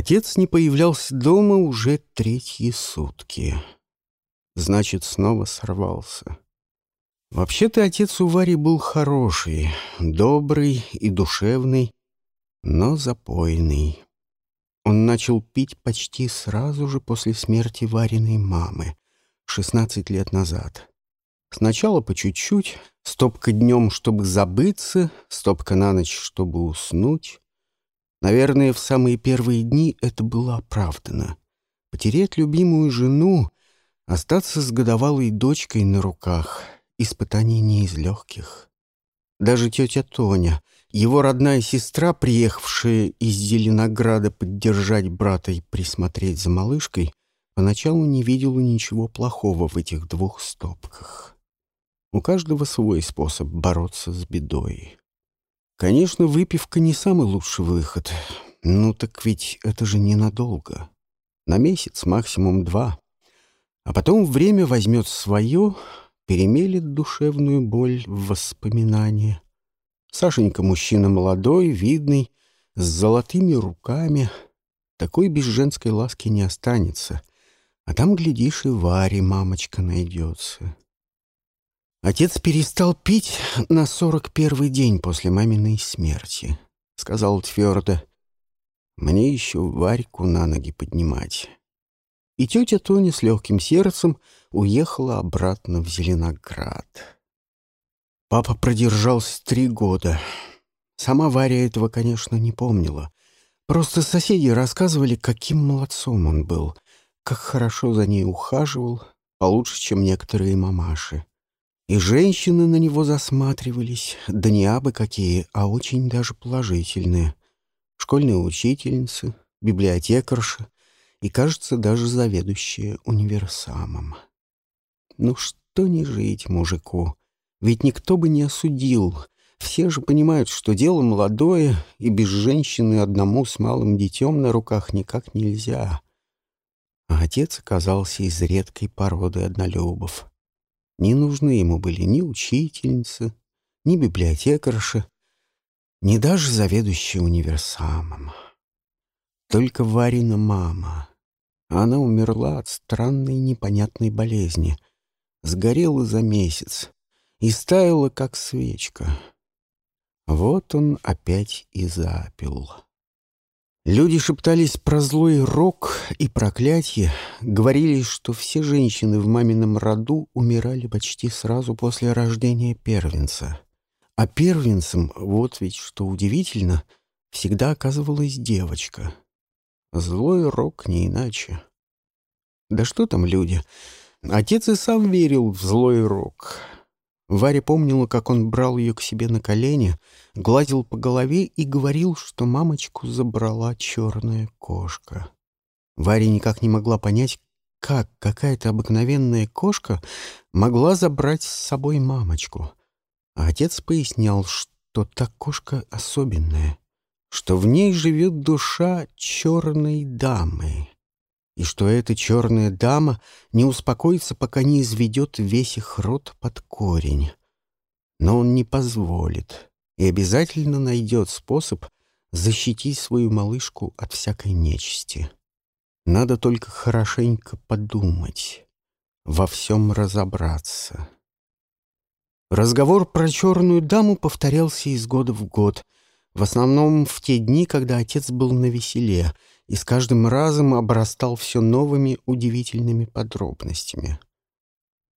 Отец не появлялся дома уже третьи сутки. Значит, снова сорвался. Вообще-то отец у Вари был хороший, добрый и душевный, но запойный. Он начал пить почти сразу же после смерти Вариной мамы, 16 лет назад. Сначала по чуть-чуть, стопка днем, чтобы забыться, стопка на ночь, чтобы уснуть. Наверное, в самые первые дни это было оправдано. Потерять любимую жену, остаться с годовалой дочкой на руках — испытание не из легких. Даже тетя Тоня, его родная сестра, приехавшая из Зеленограда поддержать брата и присмотреть за малышкой, поначалу не видела ничего плохого в этих двух стопках. У каждого свой способ бороться с бедой. Конечно, выпивка не самый лучший выход. Ну так ведь это же ненадолго. На месяц, максимум два. А потом время возьмет свое, перемелет душевную боль в воспоминания. Сашенька мужчина молодой, видный, с золотыми руками. Такой без женской ласки не останется. А там, глядишь, и Варе мамочка найдется. Отец перестал пить на сорок первый день после маминой смерти. Сказал твердо, мне еще Варьку на ноги поднимать. И тетя Тоня с легким сердцем уехала обратно в Зеленоград. Папа продержался три года. Сама Варя этого, конечно, не помнила. Просто соседи рассказывали, каким молодцом он был, как хорошо за ней ухаживал, получше, чем некоторые мамаши. И женщины на него засматривались, да не абы какие, а очень даже положительные. Школьные учительницы, библиотекарша и, кажется, даже заведующая универсамом. Ну что не жить мужику? Ведь никто бы не осудил. Все же понимают, что дело молодое, и без женщины одному с малым детем на руках никак нельзя. А отец оказался из редкой породы однолюбов. Не нужны ему были ни учительницы, ни библиотекарши, ни даже заведующая универсамом. Только Варина мама. Она умерла от странной непонятной болезни. Сгорела за месяц и стаяла, как свечка. Вот он опять и запил. Люди шептались про злой рок и проклятие, говорили, что все женщины в мамином роду умирали почти сразу после рождения первенца. А первенцем, вот ведь что удивительно, всегда оказывалась девочка. Злой рок не иначе. Да что там люди? Отец и сам верил в злой рок. Варя помнила, как он брал ее к себе на колени, гладил по голове и говорил, что мамочку забрала черная кошка. Варя никак не могла понять, как какая-то обыкновенная кошка могла забрать с собой мамочку. А отец пояснял, что та кошка особенная, что в ней живет душа черной дамы и что эта черная дама не успокоится, пока не изведет весь их род под корень. Но он не позволит и обязательно найдет способ защитить свою малышку от всякой нечисти. Надо только хорошенько подумать, во всем разобраться. Разговор про черную даму повторялся из года в год, в основном в те дни, когда отец был на веселе — и с каждым разом обрастал все новыми удивительными подробностями.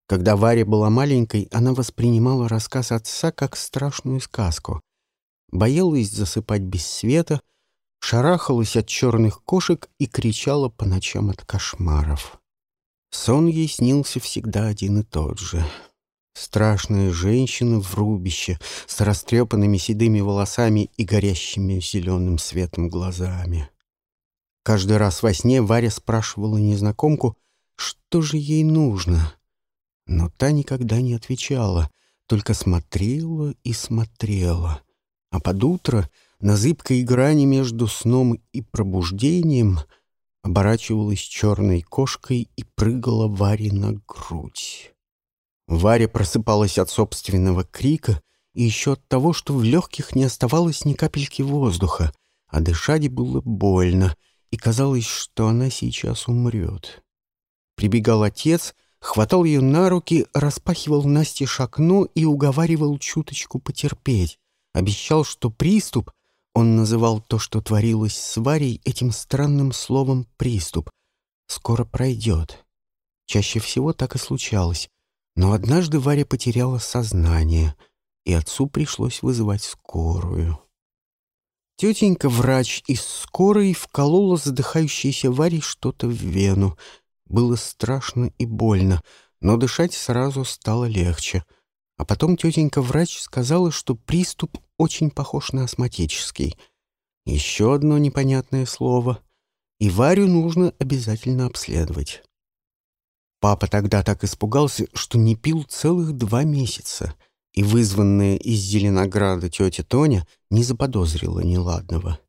Когда Варя была маленькой, она воспринимала рассказ отца как страшную сказку. Боялась засыпать без света, шарахалась от черных кошек и кричала по ночам от кошмаров. Сон ей снился всегда один и тот же. Страшная женщина в рубище с растрепанными седыми волосами и горящими зеленым светом глазами. Каждый раз во сне Варя спрашивала незнакомку, что же ей нужно. Но та никогда не отвечала, только смотрела и смотрела. А под утро на зыбкой грани между сном и пробуждением оборачивалась черной кошкой и прыгала Варе на грудь. Варя просыпалась от собственного крика и еще от того, что в легких не оставалось ни капельки воздуха, а дышать было больно — и казалось, что она сейчас умрет. Прибегал отец, хватал ее на руки, распахивал Насте окно и уговаривал чуточку потерпеть. Обещал, что приступ, он называл то, что творилось с Варей, этим странным словом «приступ», скоро пройдет. Чаще всего так и случалось. Но однажды Варя потеряла сознание, и отцу пришлось вызывать скорую. Тетенька-врач из скорой вколола задыхающейся Варе что-то в вену. Было страшно и больно, но дышать сразу стало легче. А потом тетенька-врач сказала, что приступ очень похож на астматический. Еще одно непонятное слово. И Варю нужно обязательно обследовать. Папа тогда так испугался, что не пил целых два месяца, и вызванная из Зеленограда тетя Тоня не заподозрила неладного.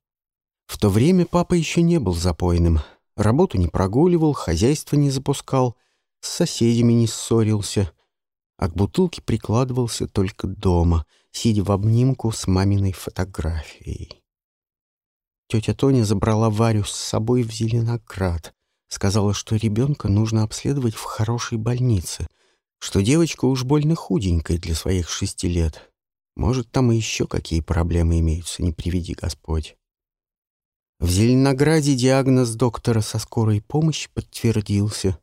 В то время папа еще не был запойным, работу не прогуливал, хозяйство не запускал, с соседями не ссорился, а к бутылке прикладывался только дома, сидя в обнимку с маминой фотографией. Тетя Тоня забрала Варю с собой в Зеленоград, Сказала, что ребенка нужно обследовать в хорошей больнице, что девочка уж больно худенькая для своих шести лет. Может, там и еще какие проблемы имеются, не приведи Господь. В Зеленограде диагноз доктора со скорой помощи подтвердился.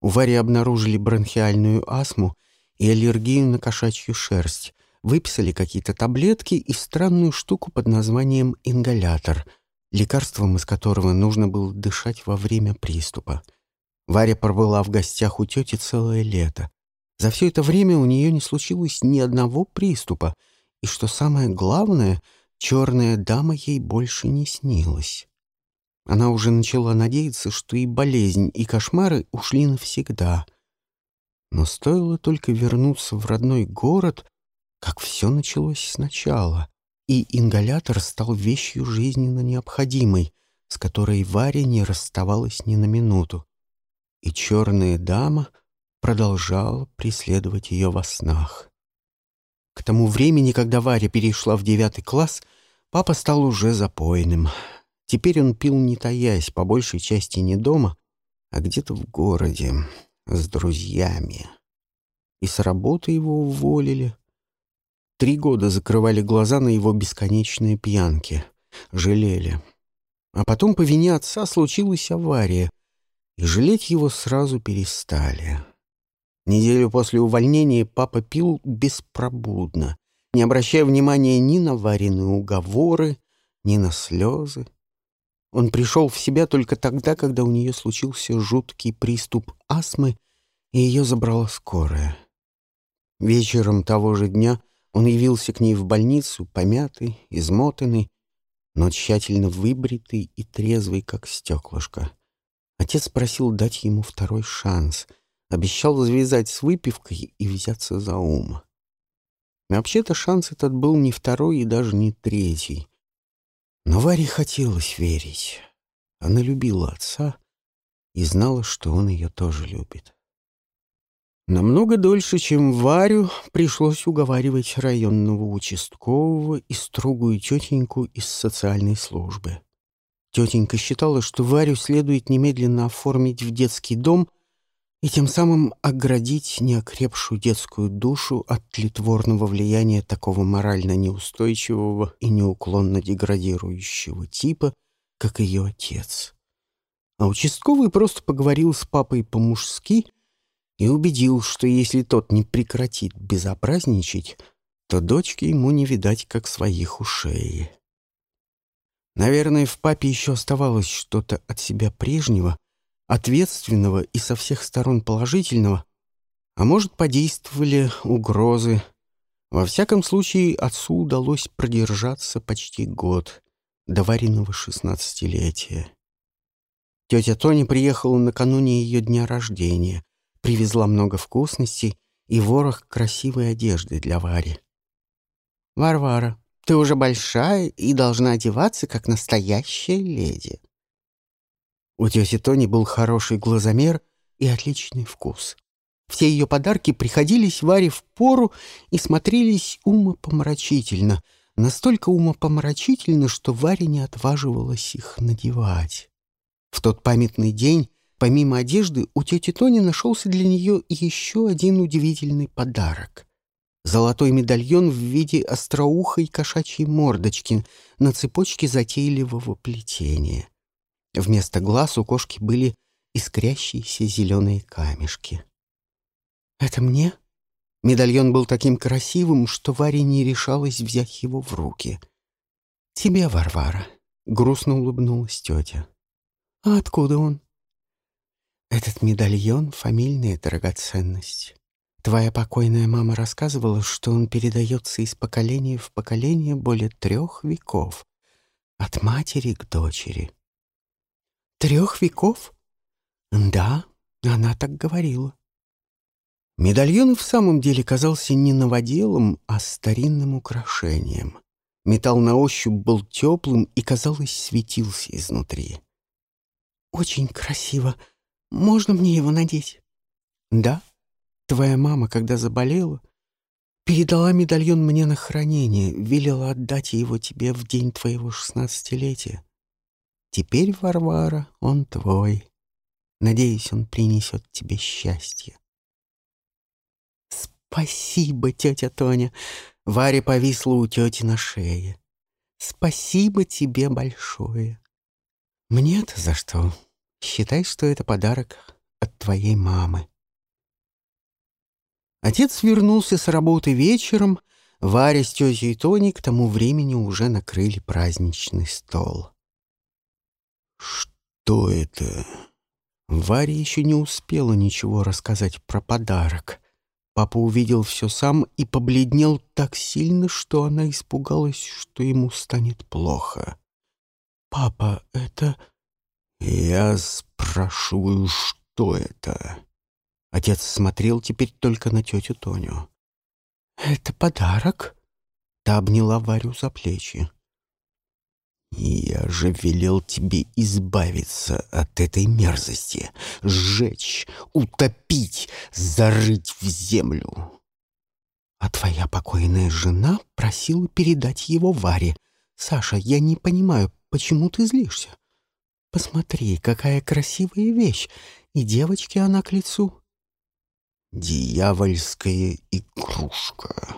У Вари обнаружили бронхиальную астму и аллергию на кошачью шерсть. Выписали какие-то таблетки и странную штуку под названием ингалятор — лекарством из которого нужно было дышать во время приступа. Варя пробыла в гостях у тети целое лето. За все это время у нее не случилось ни одного приступа, и, что самое главное, черная дама ей больше не снилась. Она уже начала надеяться, что и болезнь, и кошмары ушли навсегда. Но стоило только вернуться в родной город, как все началось сначала и ингалятор стал вещью жизненно необходимой, с которой Варя не расставалась ни на минуту. И черная дама продолжала преследовать ее во снах. К тому времени, когда Варя перешла в девятый класс, папа стал уже запойным. Теперь он пил не таясь, по большей части не дома, а где-то в городе, с друзьями. И с работы его уволили — Три года закрывали глаза на его бесконечные пьянки. Жалели. А потом по вине отца случилась авария, и жалеть его сразу перестали. Неделю после увольнения папа пил беспробудно, не обращая внимания ни на вареные уговоры, ни на слезы. Он пришел в себя только тогда, когда у нее случился жуткий приступ астмы, и ее забрала скорая. Вечером того же дня — он явился к ней в больницу, помятый, измотанный, но тщательно выбритый и трезвый, как стеклышко. Отец просил дать ему второй шанс, обещал завязать с выпивкой и взяться за ум. Вообще-то шанс этот был не второй и даже не третий. Но Варе хотелось верить. Она любила отца и знала, что он ее тоже любит. Намного дольше, чем Варю, пришлось уговаривать районного участкового и строгую тетеньку из социальной службы. Тетенька считала, что Варю следует немедленно оформить в детский дом и тем самым оградить неокрепшую детскую душу от тлетворного влияния такого морально неустойчивого и неуклонно деградирующего типа, как ее отец. А участковый просто поговорил с папой по-мужски — и убедил, что если тот не прекратит безобразничать, то дочке ему не видать, как своих ушей. Наверное, в папе еще оставалось что-то от себя прежнего, ответственного и со всех сторон положительного, а может, подействовали угрозы. Во всяком случае, отцу удалось продержаться почти год, до вареного шестнадцатилетия. Тетя Тоня приехала накануне ее дня рождения — Привезла много вкусностей и ворох красивой одежды для Вари. «Варвара, ты уже большая и должна одеваться, как настоящая леди». У тети Тони был хороший глазомер и отличный вкус. Все ее подарки приходились Варе в пору и смотрелись умопомрачительно, настолько умопомрачительно, что Варя не отваживалась их надевать. В тот памятный день, помимо одежды, у тети Тони нашелся для нее еще один удивительный подарок. Золотой медальон в виде остроухой кошачьей мордочки на цепочке затейливого плетения. Вместо глаз у кошки были искрящиеся зеленые камешки. «Это мне?» Медальон был таким красивым, что Варя не решалась взять его в руки. «Тебе, Варвара», — грустно улыбнулась тетя. «А откуда он?» «Этот медальон — фамильная драгоценность. Твоя покойная мама рассказывала, что он передается из поколения в поколение более трех веков, от матери к дочери». «Трех веков?» «Да, она так говорила». Медальон в самом деле казался не новоделом, а старинным украшением. Металл на ощупь был теплым и, казалось, светился изнутри. «Очень красиво. Можно мне его надеть?» «Да. Твоя мама, когда заболела, передала медальон мне на хранение, велела отдать его тебе в день твоего шестнадцатилетия. Теперь, Варвара, он твой. Надеюсь, он принесет тебе счастье». «Спасибо, тетя Тоня!» Варя повисла у тети на шее. «Спасибо тебе большое!» «Мне-то за что? Считай, что это подарок от твоей мамы». Отец вернулся с работы вечером. Варя с тетей Тони к тому времени уже накрыли праздничный стол. «Что это?» Варя еще не успела ничего рассказать про подарок. Папа увидел все сам и побледнел так сильно, что она испугалась, что ему станет плохо. «Папа, это...» «Я спрашиваю, что это?» Отец смотрел теперь только на тетю Тоню. «Это подарок?» Та обняла Варю за плечи. «Я же велел тебе избавиться от этой мерзости, сжечь, утопить, зарыть в землю». А твоя покойная жена просила передать его Варе. Саша, я не понимаю, почему ты злишься? Посмотри, какая красивая вещь, и девочке она к лицу. Дьявольская игрушка.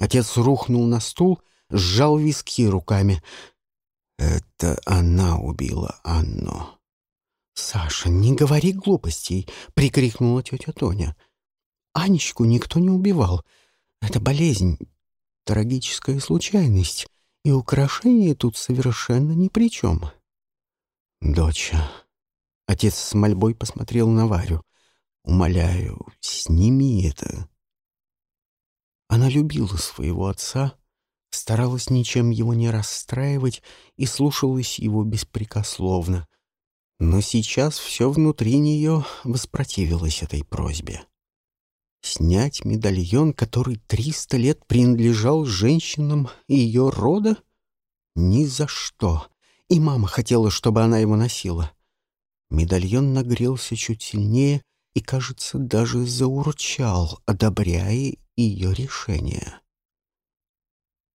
Отец рухнул на стул, сжал виски руками — это она убила Анну. «Саша, не говори глупостей!» — прикрикнула тетя Тоня. «Анечку никто не убивал. Это болезнь, трагическая случайность, и украшение тут совершенно ни при чем». «Доча...» — отец с мольбой посмотрел на Варю. «Умоляю, сними это». Она любила своего отца, старалась ничем его не расстраивать и слушалась его беспрекословно. Но сейчас все внутри нее воспротивилось этой просьбе. Снять медальон, который триста лет принадлежал женщинам ее рода? Ни за что. И мама хотела, чтобы она его носила. Медальон нагрелся чуть сильнее и, кажется, даже заурчал, одобряя ее решение.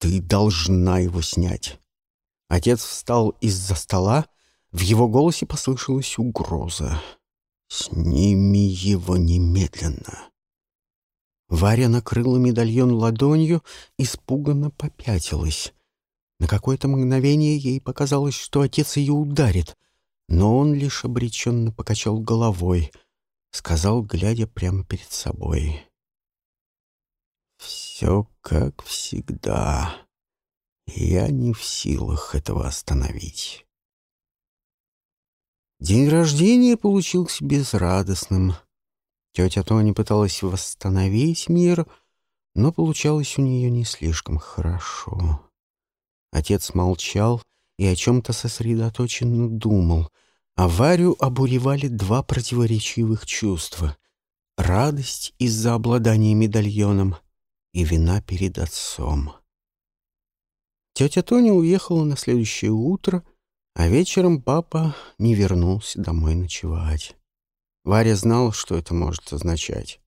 Ты должна его снять. Отец встал из-за стола, в его голосе послышалась угроза. «Сними его немедленно!» Варя накрыла медальон ладонью, испуганно попятилась. На какое-то мгновение ей показалось, что отец ее ударит, но он лишь обреченно покачал головой, сказал, глядя прямо перед собой. Все как всегда. Я не в силах этого остановить. День рождения получился безрадостным. Тетя Тони пыталась восстановить мир, но получалось у нее не слишком хорошо. Отец молчал и о чем-то сосредоточенно думал, а Варю обуревали два противоречивых чувства — радость из-за обладания медальоном — и вина перед отцом. Тетя Тоня уехала на следующее утро, а вечером папа не вернулся домой ночевать. Варя знала, что это может означать.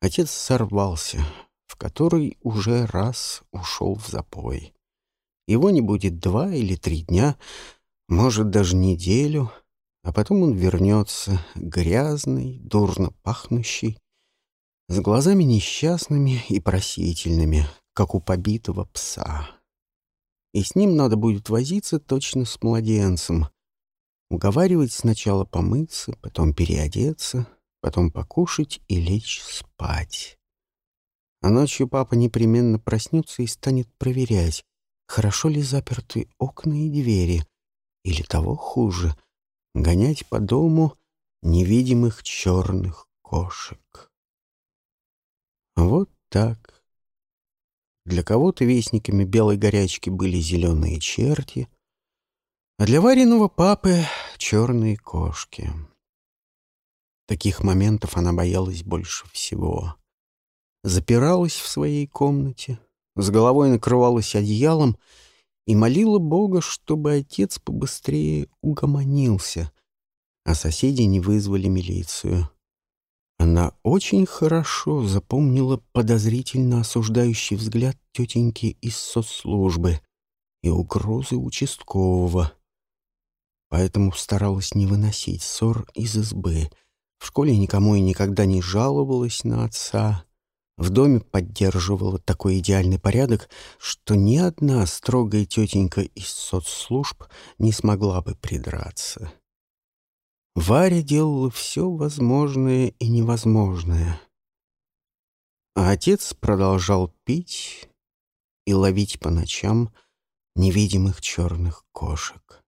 Отец сорвался, в который уже раз ушел в запой. Его не будет два или три дня, может, даже неделю, А потом он вернется, грязный, дурно пахнущий, с глазами несчастными и просительными, как у побитого пса. И с ним надо будет возиться точно с младенцем, уговаривать сначала помыться, потом переодеться, потом покушать и лечь спать. А ночью папа непременно проснется и станет проверять, хорошо ли заперты окна и двери, или того хуже, гонять по дому невидимых черных кошек. Вот так. Для кого-то вестниками белой горячки были зеленые черти, а для Вариного папы — черные кошки. Таких моментов она боялась больше всего. Запиралась в своей комнате, с головой накрывалась одеялом и молила Бога, чтобы отец побыстрее угомонился, а соседи не вызвали милицию. Она очень хорошо запомнила подозрительно осуждающий взгляд тетеньки из соцслужбы и угрозы участкового. Поэтому старалась не выносить ссор из избы. В школе никому и никогда не жаловалась на отца. В доме поддерживала такой идеальный порядок, что ни одна строгая тетенька из соцслужб не смогла бы придраться. Варя делала все возможное и невозможное. А отец продолжал пить и ловить по ночам невидимых черных кошек.